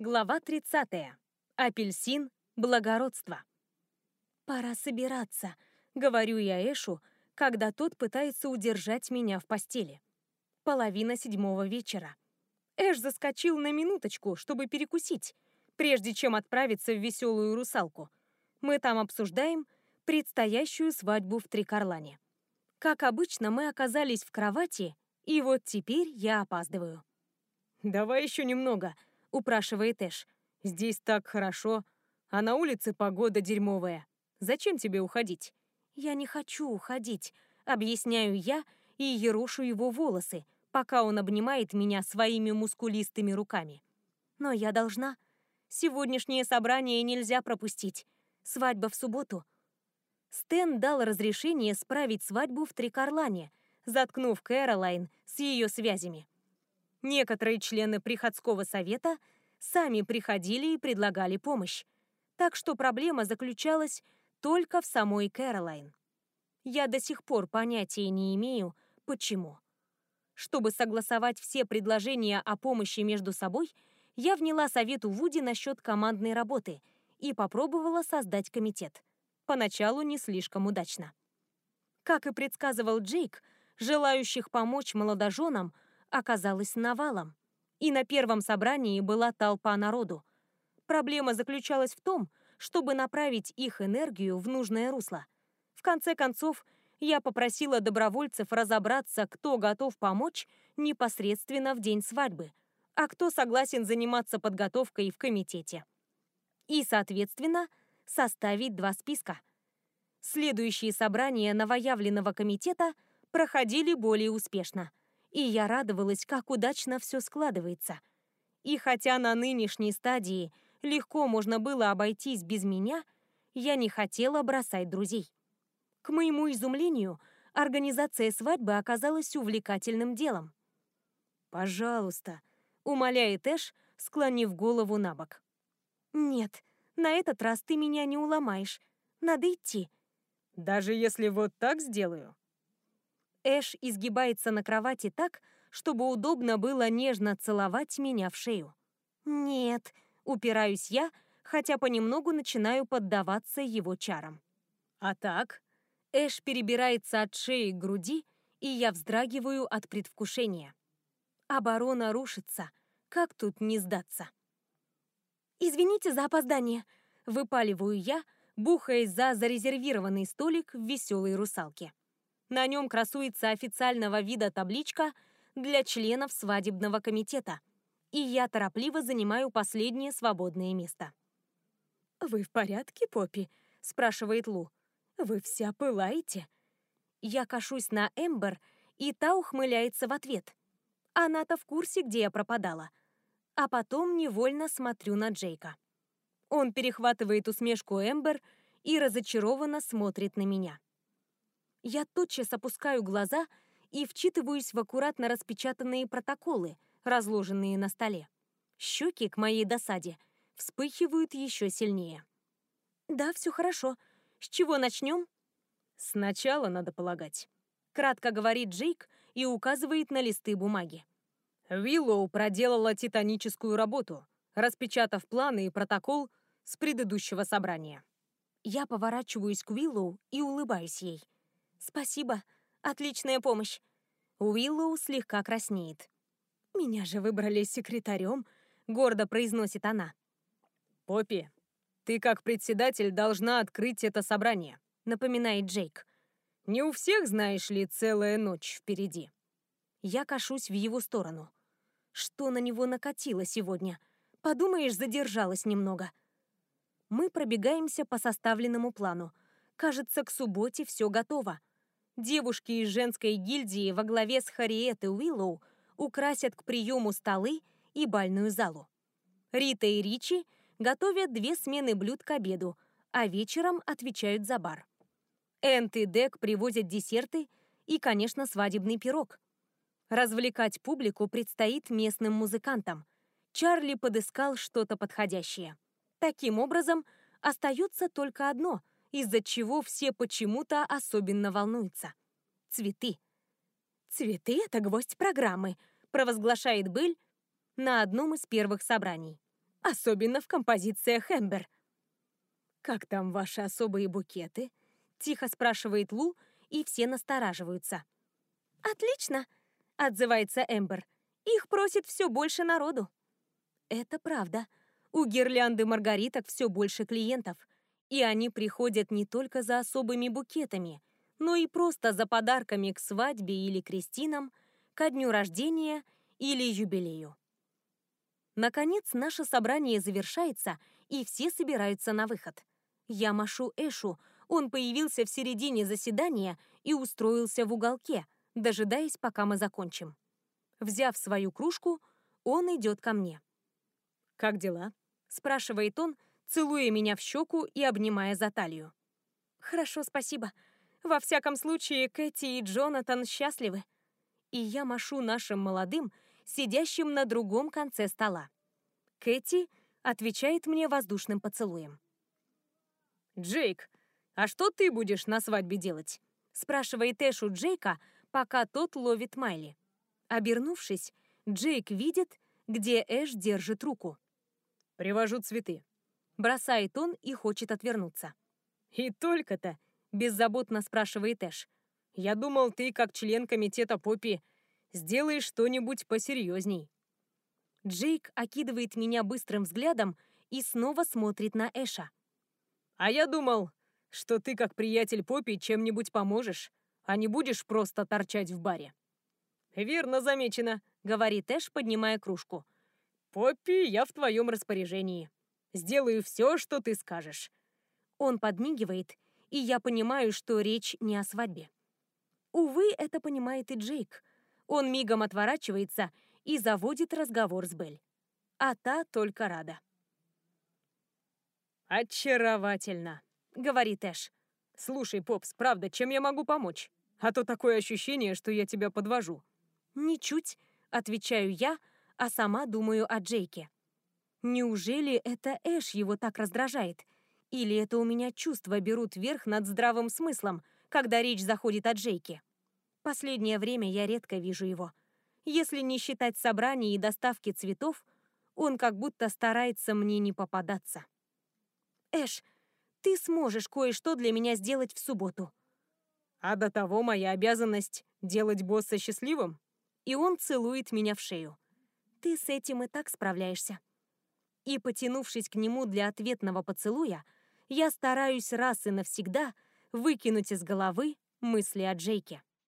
Глава 30. Апельсин. Благородство. «Пора собираться», — говорю я Эшу, когда тот пытается удержать меня в постели. Половина седьмого вечера. Эш заскочил на минуточку, чтобы перекусить, прежде чем отправиться в веселую русалку. Мы там обсуждаем предстоящую свадьбу в Трикарлане. Как обычно, мы оказались в кровати, и вот теперь я опаздываю. «Давай еще немного», — упрашивает Эш. «Здесь так хорошо, а на улице погода дерьмовая. Зачем тебе уходить?» «Я не хочу уходить», — объясняю я и ерошу его волосы, пока он обнимает меня своими мускулистыми руками. «Но я должна. Сегодняшнее собрание нельзя пропустить. Свадьба в субботу». Стэн дал разрешение справить свадьбу в Трикарлане, заткнув Кэролайн с ее связями. Некоторые члены приходского совета сами приходили и предлагали помощь, так что проблема заключалась только в самой Кэролайн. Я до сих пор понятия не имею, почему. Чтобы согласовать все предложения о помощи между собой, я вняла совету Вуди насчет командной работы и попробовала создать комитет. Поначалу не слишком удачно. Как и предсказывал Джейк, желающих помочь молодоженам – оказалась навалом. И на первом собрании была толпа народу. Проблема заключалась в том, чтобы направить их энергию в нужное русло. В конце концов, я попросила добровольцев разобраться, кто готов помочь непосредственно в день свадьбы, а кто согласен заниматься подготовкой в комитете. И, соответственно, составить два списка. Следующие собрания новоявленного комитета проходили более успешно и я радовалась, как удачно все складывается. И хотя на нынешней стадии легко можно было обойтись без меня, я не хотела бросать друзей. К моему изумлению, организация свадьбы оказалась увлекательным делом. «Пожалуйста», — умоляет Эш, склонив голову на бок. «Нет, на этот раз ты меня не уломаешь. Надо идти». «Даже если вот так сделаю?» Эш изгибается на кровати так, чтобы удобно было нежно целовать меня в шею. «Нет», — упираюсь я, хотя понемногу начинаю поддаваться его чарам. «А так?» Эш перебирается от шеи к груди, и я вздрагиваю от предвкушения. Оборона рушится. Как тут не сдаться? «Извините за опоздание», — выпаливаю я, бухаясь за зарезервированный столик в веселой русалке. На нем красуется официального вида табличка для членов свадебного комитета. И я торопливо занимаю последнее свободное место. «Вы в порядке, Поппи?» — спрашивает Лу. «Вы вся пылаете?» Я кашусь на Эмбер, и та ухмыляется в ответ. Она-то в курсе, где я пропадала. А потом невольно смотрю на Джейка. Он перехватывает усмешку Эмбер и разочарованно смотрит на меня. Я тотчас опускаю глаза и вчитываюсь в аккуратно распечатанные протоколы, разложенные на столе. Щеки, к моей досаде, вспыхивают еще сильнее. «Да, все хорошо. С чего начнем?» «Сначала надо полагать», — кратко говорит Джейк и указывает на листы бумаги. Виллоу проделала титаническую работу, распечатав планы и протокол с предыдущего собрания. Я поворачиваюсь к Виллоу и улыбаюсь ей. «Спасибо. Отличная помощь». Уиллоу слегка краснеет. «Меня же выбрали секретарем», — гордо произносит она. «Поппи, ты как председатель должна открыть это собрание», — напоминает Джейк. «Не у всех, знаешь ли, целая ночь впереди». Я кашусь в его сторону. Что на него накатило сегодня? Подумаешь, задержалась немного. Мы пробегаемся по составленному плану. Кажется, к субботе все готово. Девушки из женской гильдии во главе с Харриет и Уиллоу украсят к приему столы и бальную залу. Рита и Ричи готовят две смены блюд к обеду, а вечером отвечают за бар. Энт и Дек привозят десерты и, конечно, свадебный пирог. Развлекать публику предстоит местным музыкантам. Чарли подыскал что-то подходящее. Таким образом, остается только одно — из-за чего все почему-то особенно волнуются. Цветы. «Цветы — это гвоздь программы», — провозглашает Быль на одном из первых собраний. особенно в композициях Эмбер. «Как там ваши особые букеты?» — тихо спрашивает Лу, и все настораживаются. «Отлично!» — отзывается Эмбер. «Их просит все больше народу». Это правда. У гирлянды маргариток все больше клиентов. И они приходят не только за особыми букетами, но и просто за подарками к свадьбе или крестинам, ко дню рождения или юбилею. Наконец, наше собрание завершается, и все собираются на выход. Я машу Эшу, он появился в середине заседания и устроился в уголке, дожидаясь, пока мы закончим. Взяв свою кружку, он идет ко мне. «Как дела?» — спрашивает он, целуя меня в щеку и обнимая за талию. «Хорошо, спасибо. Во всяком случае, Кэти и Джонатан счастливы. И я машу нашим молодым, сидящим на другом конце стола. Кэти отвечает мне воздушным поцелуем. «Джейк, а что ты будешь на свадьбе делать?» спрашивает Эшу Джейка, пока тот ловит Майли. Обернувшись, Джейк видит, где Эш держит руку. «Привожу цветы». Бросает он и хочет отвернуться. «И только-то?» — беззаботно спрашивает Эш. «Я думал, ты, как член комитета Поппи, сделаешь что-нибудь посерьезней». Джейк окидывает меня быстрым взглядом и снова смотрит на Эша. «А я думал, что ты, как приятель Поппи, чем-нибудь поможешь, а не будешь просто торчать в баре». «Верно замечено», — говорит Эш, поднимая кружку. «Поппи, я в твоем распоряжении. Сделаю все, что ты скажешь». Он подмигивает, и я понимаю, что речь не о свадьбе. Увы, это понимает и Джейк. Он мигом отворачивается и заводит разговор с Белль. А та только рада. «Очаровательно», — говорит Эш. «Слушай, Попс, правда, чем я могу помочь? А то такое ощущение, что я тебя подвожу». «Ничуть», — отвечаю я, а сама думаю о Джейке. Неужели это Эш его так раздражает? Или это у меня чувства берут верх над здравым смыслом, когда речь заходит о Джейке? Последнее время я редко вижу его. Если не считать собраний и доставки цветов, он как будто старается мне не попадаться. Эш, ты сможешь кое-что для меня сделать в субботу. А до того моя обязанность делать босса счастливым? И он целует меня в шею. Ты с этим и так справляешься. И, потянувшись к нему для ответного поцелуя, я стараюсь раз и навсегда выкинуть из головы мысли о Джейке.